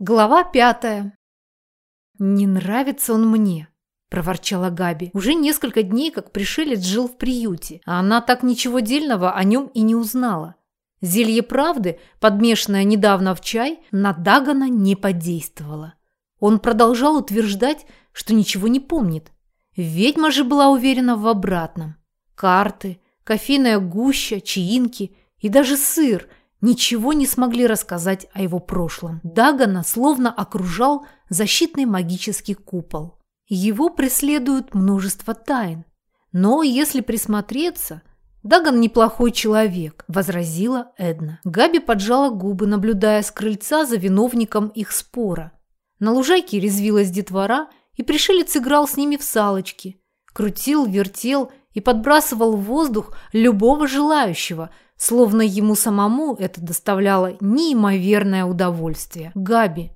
Глава пятая. «Не нравится он мне», – проворчала Габи. Уже несколько дней, как пришелец жил в приюте, а она так ничего дельного о нем и не узнала. Зелье правды, подмешанное недавно в чай, на Дагана не подействовало. Он продолжал утверждать, что ничего не помнит. Ведьма же была уверена в обратном. Карты, кофейная гуща, чаинки и даже сыр – ничего не смогли рассказать о его прошлом. Дагана словно окружал защитный магический купол. Его преследуют множество тайн. Но если присмотреться, Даган неплохой человек, возразила Эдна. Габи поджала губы, наблюдая с крыльца за виновником их спора. На лужайке резвилась детвора, и пришелец играл с ними в салочки. Крутил, вертел и подбрасывал в воздух любого желающего – словно ему самому это доставляло неимоверное удовольствие. «Габи,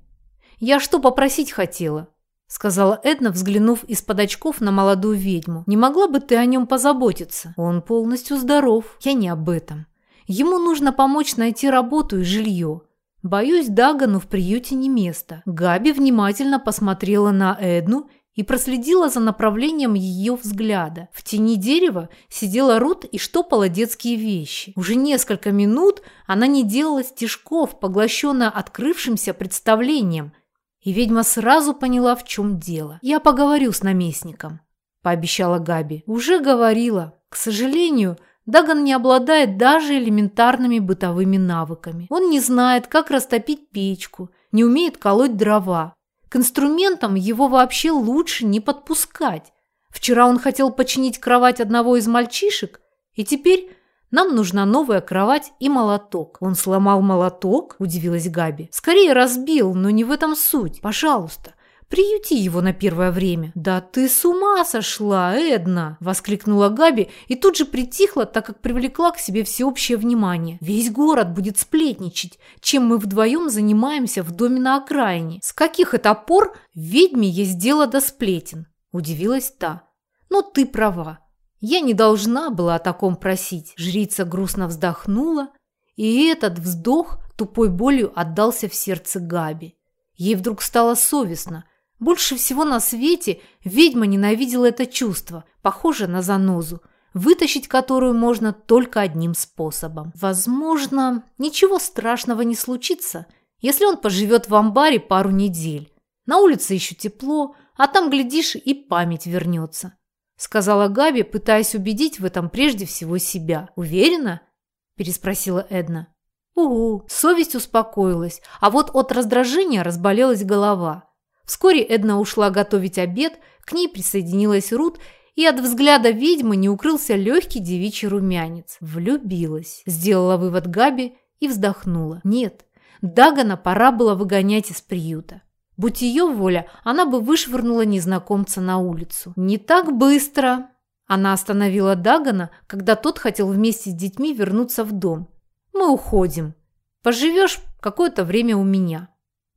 я что попросить хотела?» – сказала Эдна, взглянув из-под очков на молодую ведьму. «Не могла бы ты о нем позаботиться? Он полностью здоров. Я не об этом. Ему нужно помочь найти работу и жилье. Боюсь, Дагану в приюте не место». Габи внимательно посмотрела на Эдну и проследила за направлением ее взгляда. В тени дерева сидела Рут и штопала детские вещи. Уже несколько минут она не делала стежков, поглощенная открывшимся представлением, и ведьма сразу поняла, в чем дело. «Я поговорю с наместником», – пообещала Габи. «Уже говорила. К сожалению, Даган не обладает даже элементарными бытовыми навыками. Он не знает, как растопить печку, не умеет колоть дрова, к инструментам его вообще лучше не подпускать. Вчера он хотел починить кровать одного из мальчишек, и теперь нам нужна новая кровать и молоток. Он сломал молоток, удивилась Габи. Скорее разбил, но не в этом суть. Пожалуйста, Приюти его на первое время. Да ты с ума сошла, Эдна, воскликнула Габи и тут же притихла, так как привлекла к себе всеобщее внимание. Весь город будет сплетничать, чем мы вдвоем занимаемся в доме на окраине. С каких это пор ведьме есть дело до сплетен? Удивилась та. Но ты права. Я не должна была о таком просить. Жрица грустно вздохнула, и этот вздох тупой болью отдался в сердце Габи. Ей вдруг стало совестно, больше всего на свете ведьма ненавидела это чувство, похожее на занозу, вытащить которую можно только одним способом. Возможно, ничего страшного не случится, если он поживет в амбаре пару недель. На улице еще тепло, а там, глядишь, и память вернется. Сказала Габи, пытаясь убедить в этом прежде всего себя. «Уверена?» – переспросила Эдна. «Угу». Совесть успокоилась, а вот от раздражения разболелась голова – Вскоре Эдна ушла готовить обед, к ней присоединилась Рут, и от взгляда ведьмы не укрылся легкий девичий румянец. Влюбилась, сделала вывод Габи и вздохнула. Нет, Дагана пора было выгонять из приюта. Будь ее воля, она бы вышвырнула незнакомца на улицу. «Не так быстро!» Она остановила Дагана, когда тот хотел вместе с детьми вернуться в дом. «Мы уходим. Поживешь какое-то время у меня».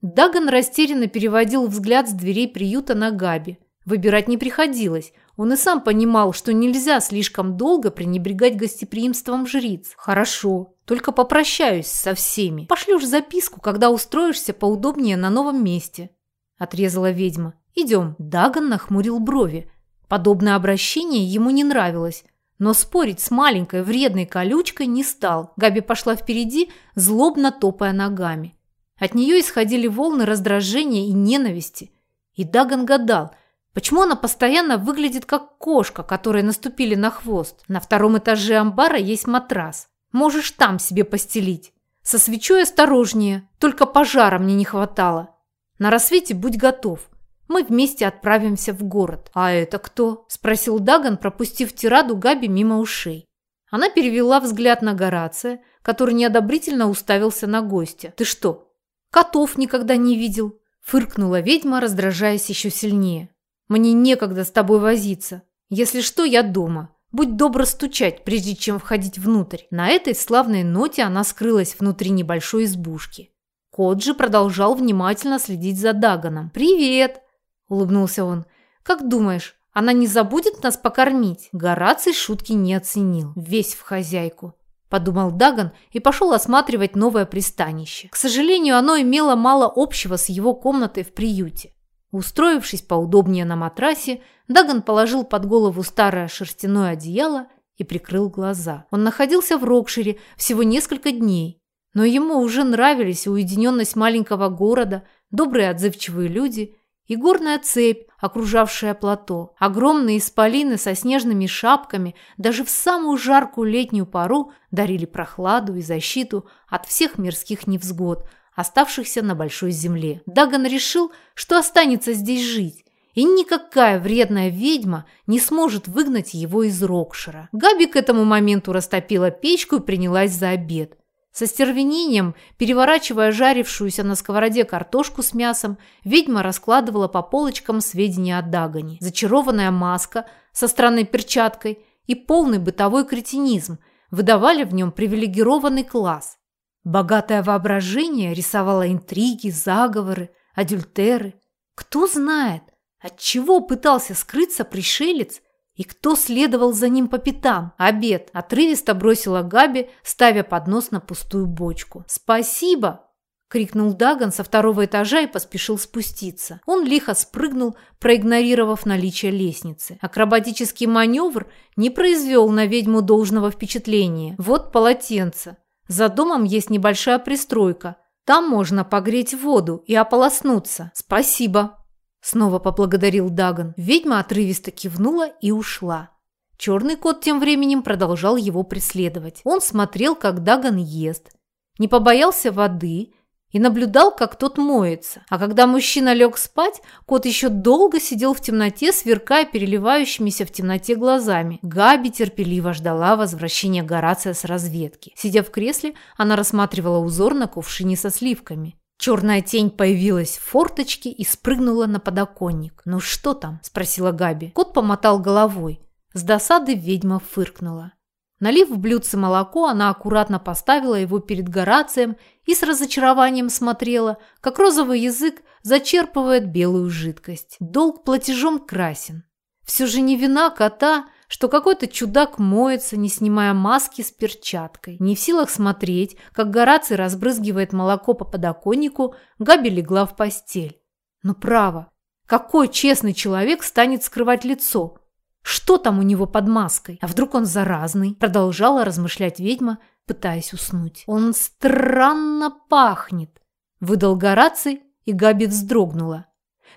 Даган растерянно переводил взгляд с дверей приюта на Габи. Выбирать не приходилось. Он и сам понимал, что нельзя слишком долго пренебрегать гостеприимством жриц. «Хорошо, только попрощаюсь со всеми. Пошлешь записку, когда устроишься поудобнее на новом месте», – отрезала ведьма. «Идем». Даган нахмурил брови. Подобное обращение ему не нравилось. Но спорить с маленькой вредной колючкой не стал. Габи пошла впереди, злобно топая ногами. От нее исходили волны раздражения и ненависти. И Даган гадал, почему она постоянно выглядит как кошка, которой наступили на хвост. На втором этаже амбара есть матрас. Можешь там себе постелить. Со свечой осторожнее, только пожара мне не хватало. На рассвете будь готов. Мы вместе отправимся в город. А это кто? Спросил Даган, пропустив тираду Габи мимо ушей. Она перевела взгляд на Горация, который неодобрительно уставился на гостя. Ты что, Котов никогда не видел. Фыркнула ведьма, раздражаясь еще сильнее. Мне некогда с тобой возиться. Если что, я дома. Будь добро стучать, прежде чем входить внутрь. На этой славной ноте она скрылась внутри небольшой избушки. Кот же продолжал внимательно следить за Даганом. «Привет!» – улыбнулся он. «Как думаешь, она не забудет нас покормить?» Гораций шутки не оценил. Весь в хозяйку. – подумал Даган и пошел осматривать новое пристанище. К сожалению, оно имело мало общего с его комнатой в приюте. Устроившись поудобнее на матрасе, Даган положил под голову старое шерстяное одеяло и прикрыл глаза. Он находился в Рокшире всего несколько дней, но ему уже нравились уединенность маленького города, добрые отзывчивые люди и горная цепь, окружавшая плато. Огромные исполины со снежными шапками даже в самую жаркую летнюю пору дарили прохладу и защиту от всех мирских невзгод, оставшихся на большой земле. Даган решил, что останется здесь жить, и никакая вредная ведьма не сможет выгнать его из Рокшира. Габи к этому моменту растопила печку и принялась за обед. Со стервенением, переворачивая жарившуюся на сковороде картошку с мясом, ведьма раскладывала по полочкам сведения о Дагане. Зачарованная маска со странной перчаткой и полный бытовой кретинизм выдавали в нем привилегированный класс. Богатое воображение рисовало интриги, заговоры, адюльтеры. Кто знает, от чего пытался скрыться пришелец и кто следовал за ним по пятам? Обед. Отрывисто бросила Габи, ставя поднос на пустую бочку. «Спасибо!» – крикнул Даган со второго этажа и поспешил спуститься. Он лихо спрыгнул, проигнорировав наличие лестницы. Акробатический маневр не произвел на ведьму должного впечатления. Вот полотенце. За домом есть небольшая пристройка. Там можно погреть воду и ополоснуться. Спасибо. Снова поблагодарил Даган. Ведьма отрывисто кивнула и ушла. Черный кот тем временем продолжал его преследовать. Он смотрел, как Даган ест, не побоялся воды и наблюдал, как тот моется. А когда мужчина лег спать, кот еще долго сидел в темноте, сверкая переливающимися в темноте глазами. Габи терпеливо ждала возвращения Горация с разведки. Сидя в кресле, она рассматривала узор на кувшине со сливками. Черная тень появилась в форточке и спрыгнула на подоконник. «Ну что там?» – спросила Габи. Кот помотал головой. С досады ведьма фыркнула. Налив в блюдце молоко, она аккуратно поставила его перед Горацием и с разочарованием смотрела, как розовый язык зачерпывает белую жидкость. Долг платежом красен. Все же не вина кота, что какой-то чудак моется, не снимая маски с перчаткой. Не в силах смотреть, как Гораций разбрызгивает молоко по подоконнику, Габи легла в постель. Но право, какой честный человек станет скрывать лицо? Что там у него под маской? А вдруг он заразный? Продолжала размышлять ведьма, пытаясь уснуть. Он странно пахнет, выдал Гораций, и Габи вздрогнула.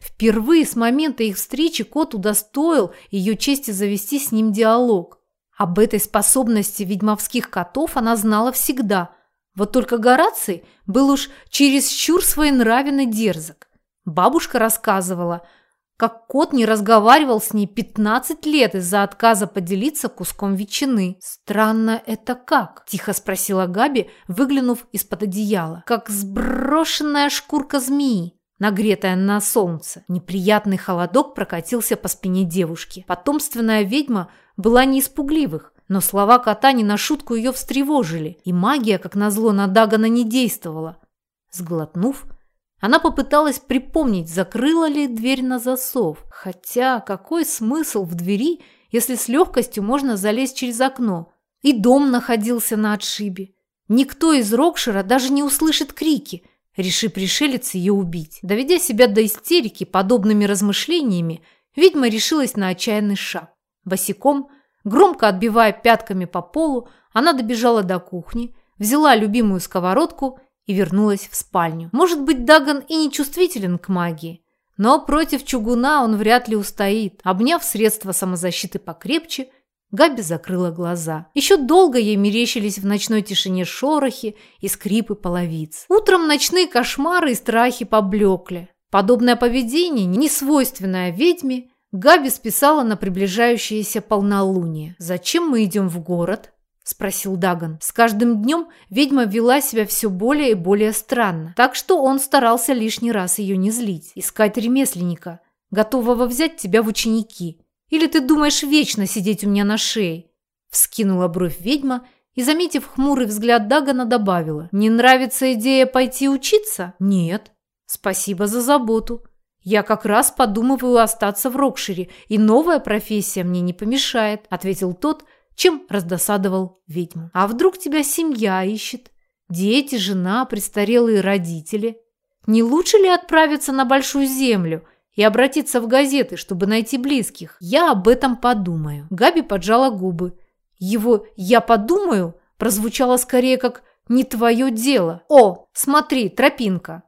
Впервые с момента их встречи кот удостоил ее чести завести с ним диалог. Об этой способности ведьмовских котов она знала всегда. Вот только Гораций был уж чересчур своенравен и дерзок. Бабушка рассказывала, как кот не разговаривал с ней 15 лет из-за отказа поделиться куском ветчины. «Странно это как?» – тихо спросила Габи, выглянув из-под одеяла. «Как сброшенная шкурка змеи», нагретая на солнце. Неприятный холодок прокатился по спине девушки. Потомственная ведьма была не испугливых, но слова кота не на шутку ее встревожили, и магия, как назло, на Дагана не действовала. Сглотнув, она попыталась припомнить, закрыла ли дверь на засов. Хотя какой смысл в двери, если с легкостью можно залезть через окно? И дом находился на отшибе. Никто из Рокшира даже не услышит крики – реши пришелец ее убить. Доведя себя до истерики подобными размышлениями, ведьма решилась на отчаянный шаг. Босиком, громко отбивая пятками по полу, она добежала до кухни, взяла любимую сковородку и вернулась в спальню. Может быть, Даган и не чувствителен к магии, но против чугуна он вряд ли устоит. Обняв средства самозащиты покрепче, Габи закрыла глаза. Еще долго ей мерещились в ночной тишине шорохи и скрипы половиц. Утром ночные кошмары и страхи поблекли. Подобное поведение, не свойственное ведьме, Габи списала на приближающееся полнолуние. «Зачем мы идем в город?» – спросил Даган. С каждым днем ведьма вела себя все более и более странно, так что он старался лишний раз ее не злить. «Искать ремесленника, готового взять тебя в ученики», или ты думаешь вечно сидеть у меня на шее?» Вскинула бровь ведьма и, заметив хмурый взгляд Дагана, добавила. «Не нравится идея пойти учиться?» «Нет. Спасибо за заботу. Я как раз подумываю остаться в Рокшире, и новая профессия мне не помешает», ответил тот, чем раздосадовал ведьму. А вдруг тебя семья ищет? Дети, жена, престарелые родители? Не лучше ли отправиться на Большую Землю и обратиться в газеты, чтобы найти близких? Я об этом подумаю. Габи поджала губы. Его «я подумаю» прозвучало скорее как «не твое дело». «О, смотри, тропинка!»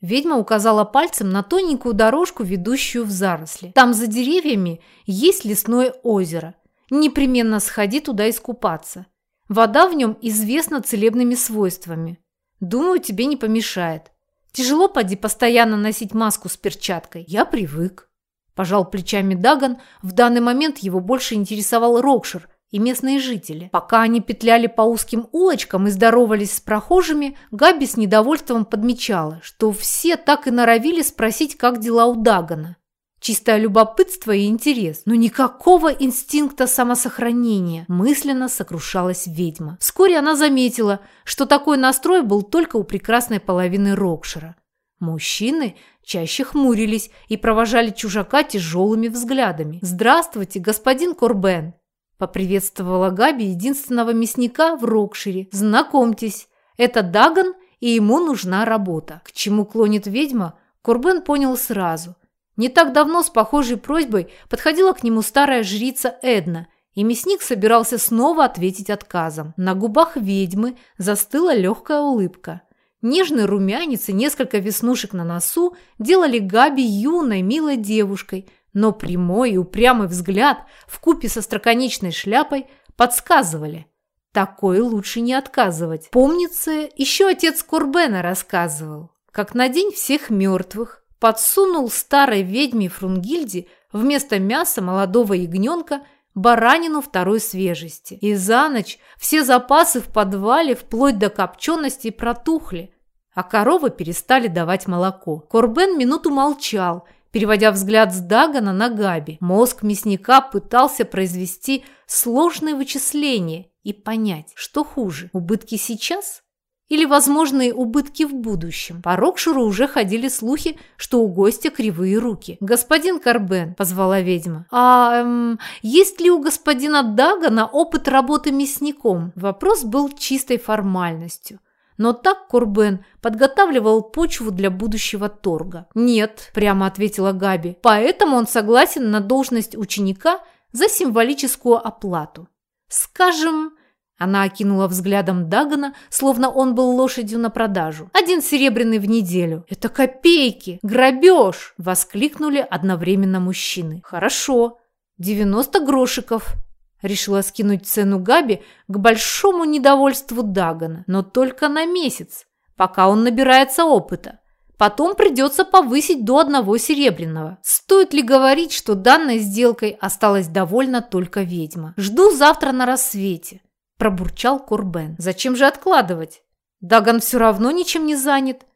Ведьма указала пальцем на тоненькую дорожку, ведущую в заросли. Там за деревьями есть лесное озеро. Непременно сходи туда искупаться. Вода в нем известна целебными свойствами. Думаю, тебе не помешает. Тяжело поди постоянно носить маску с перчаткой. Я привык. Пожал плечами Даган. В данный момент его больше интересовал Рокшир и местные жители. Пока они петляли по узким улочкам и здоровались с прохожими, Габи с недовольством подмечала, что все так и норовили спросить, как дела у Дагана. Чистое любопытство и интерес, но никакого инстинкта самосохранения, мысленно сокрушалась ведьма. Вскоре она заметила, что такой настрой был только у прекрасной половины Рокшира. Мужчины чаще хмурились и провожали чужака тяжелыми взглядами. «Здравствуйте, господин Корбен!» Поприветствовала Габи единственного мясника в Рокшире. «Знакомьтесь, это Даган, и ему нужна работа». К чему клонит ведьма, Корбен понял сразу. Не так давно с похожей просьбой подходила к нему старая жрица Эдна, и мясник собирался снова ответить отказом. На губах ведьмы застыла легкая улыбка. Нежный румянец и несколько веснушек на носу делали Габи юной, милой девушкой, но прямой и упрямый взгляд в купе со строконечной шляпой подсказывали. Такое лучше не отказывать. Помнится, еще отец Курбена рассказывал, как на день всех мертвых подсунул старой ведьме Фрунгильде вместо мяса молодого ягненка баранину второй свежести. И за ночь все запасы в подвале вплоть до копчености протухли, а коровы перестали давать молоко. Корбен минуту молчал – переводя взгляд с Дагана на Габи. Мозг мясника пытался произвести сложные вычисления и понять, что хуже – убытки сейчас или возможные убытки в будущем. По Рокширу уже ходили слухи, что у гостя кривые руки. «Господин Карбен», – позвала ведьма, – «а эм, есть ли у господина Дагана опыт работы мясником?» Вопрос был чистой формальностью. Но так Курбен подготавливал почву для будущего торга. «Нет», – прямо ответила Габи, – «поэтому он согласен на должность ученика за символическую оплату. Скажем, она окинула взглядом Дагана, словно он был лошадью на продажу. «Один серебряный в неделю. Это копейки! Грабеж!» – воскликнули одновременно мужчины. «Хорошо. Девяносто грошиков», Решила скинуть цену Габи к большому недовольству Дагана, но только на месяц, пока он набирается опыта. Потом придется повысить до одного серебряного. Стоит ли говорить, что данной сделкой осталась довольна только ведьма? Жду завтра на рассвете, пробурчал Курбен. Зачем же откладывать? Даган все равно ничем не занят.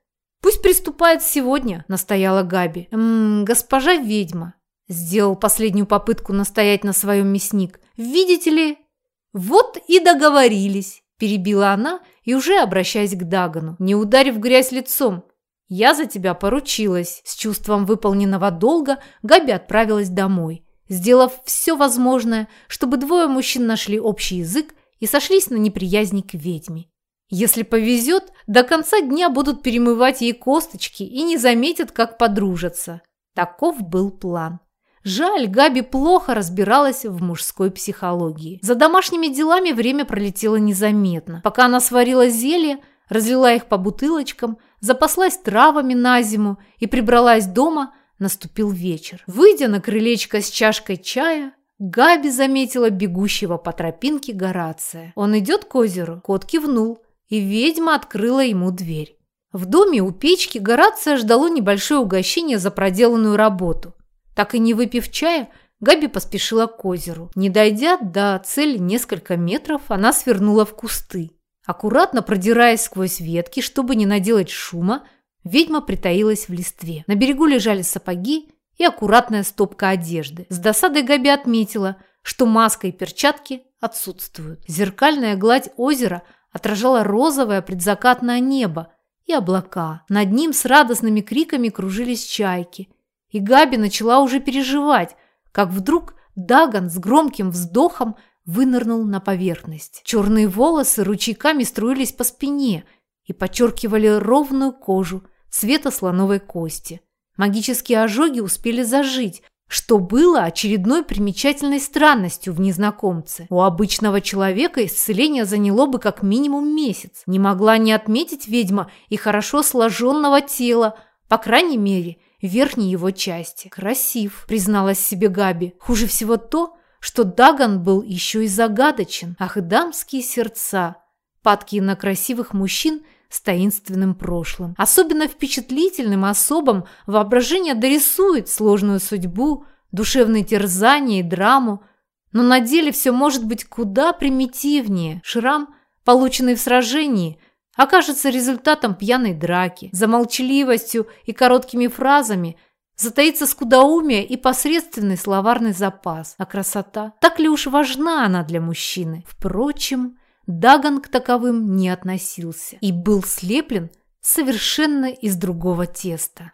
Пусть приступает сегодня, настояла Габи. Ммм, госпожа ведьма, Сделал последнюю попытку настоять на своем мясник. «Видите ли?» «Вот и договорились», – перебила она и уже обращаясь к Дагану, не ударив грязь лицом. «Я за тебя поручилась». С чувством выполненного долга Габи отправилась домой, сделав все возможное, чтобы двое мужчин нашли общий язык и сошлись на неприязни к ведьме. Если повезет, до конца дня будут перемывать ей косточки и не заметят, как подружатся. Таков был план. Жаль, Габи плохо разбиралась в мужской психологии. За домашними делами время пролетело незаметно. Пока она сварила зелье, разлила их по бутылочкам, запаслась травами на зиму и прибралась дома, наступил вечер. Выйдя на крылечко с чашкой чая, Габи заметила бегущего по тропинке Горация. Он идет к озеру, кот кивнул, и ведьма открыла ему дверь. В доме у печки Горация ждало небольшое угощение за проделанную работу. Так и не выпив чая, Габи поспешила к озеру. Не дойдя до цели несколько метров, она свернула в кусты. Аккуратно продираясь сквозь ветки, чтобы не наделать шума, ведьма притаилась в листве. На берегу лежали сапоги и аккуратная стопка одежды. С досадой Габи отметила, что маска и перчатки отсутствуют. Зеркальная гладь озера отражала розовое предзакатное небо и облака. Над ним с радостными криками кружились чайки – и Габи начала уже переживать, как вдруг Даган с громким вздохом вынырнул на поверхность. Черные волосы ручейками струились по спине и подчеркивали ровную кожу цвета слоновой кости. Магические ожоги успели зажить, что было очередной примечательной странностью в незнакомце. У обычного человека исцеление заняло бы как минимум месяц. Не могла не отметить ведьма и хорошо сложенного тела, по крайней мере, верхней его части. «Красив», – призналась себе Габи. «Хуже всего то, что Даган был еще и загадочен. Ах, дамские сердца, падкие на красивых мужчин – с таинственным прошлым. Особенно впечатлительным особам воображение дорисует сложную судьбу, душевные терзания и драму, но на деле все может быть куда примитивнее. Шрам, полученный в сражении, окажется результатом пьяной драки. За молчаливостью и короткими фразами затаится скудоумие и посредственный словарный запас. А красота, так ли уж важна она для мужчины? Впрочем, Даган к таковым не относился и был слеплен совершенно из другого теста.